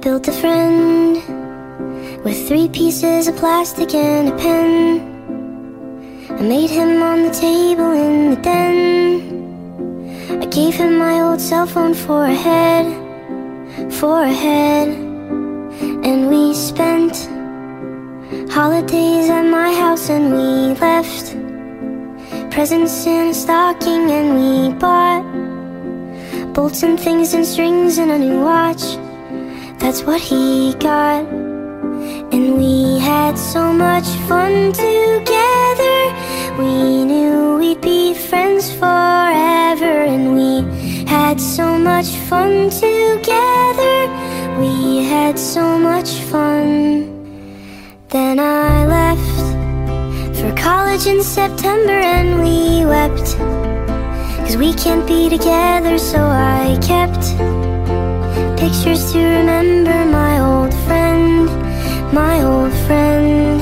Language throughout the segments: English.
built a friend with three pieces of plastic and a pen. I made him on the table in the den. I gave him my old cell phone for a head, for a head. And we spent holidays at my house and we left presents in a stocking and we bought bolts and things and strings and a new watch. That's what he got. And we had so much fun together. We knew we'd be friends forever. And we had so much fun together. We had so much fun. Then I left for college in September and we wept. Cause we can't be together, so I kept pictures to remember my old friend, my old friend.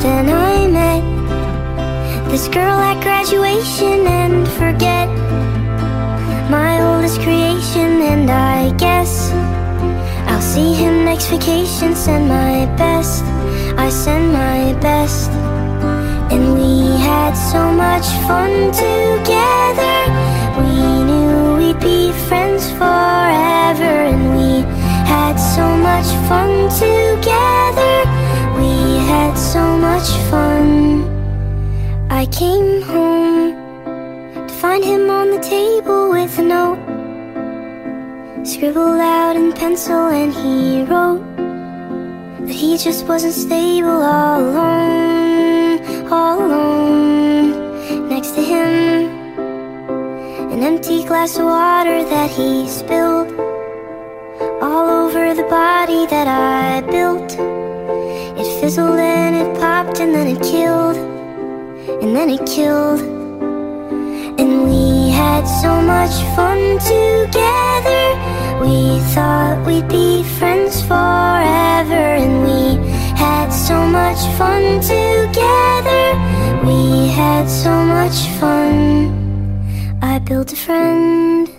Then I met this girl at graduation and forget my oldest creation, and I guess I'll see him next vacation. Send my best, I send my best. And we had so much fun together. Much fun together. We had so much fun. I came home to find him on the table with a note. Scribbled out in pencil, and he wrote that he just wasn't stable all alone, all alone. Next to him, an empty glass of water that he spilled all over the body that I built. It fizzled and it popped and then it killed, and then it killed. And we had so much fun together. We thought we'd be friends forever. And we had so much fun together. We had so much fun. I built a friend